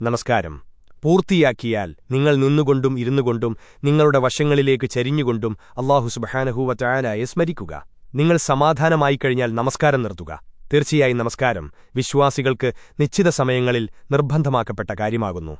നമസ്കാരം. പൂർത്തിയാക്കിയാൽ നിങ്ങൾ നിന്നുകൊണ്ടും ഇരുന്നുകൊണ്ടും നിങ്ങളുടെ വശങ്ങളിലേക്ക് ചരിഞ്ഞുകൊണ്ടും അള്ളാഹു സുബഹാനഹൂവറ്റായാലായെ സ്മരിക്കുക. നിങ്ങൾ സമാധാനമായി കഴിഞ്ഞാൽ നമസ്കാരം നിർത്തുക. തീർച്ചയായും നമസ്കാരം വിശ്വാസികൾക്ക് നിശ്ചിത സമയങ്ങളിൽ നിർബന്ധമാക്കപ്പെട്ട കാര്യമാകുന്നു.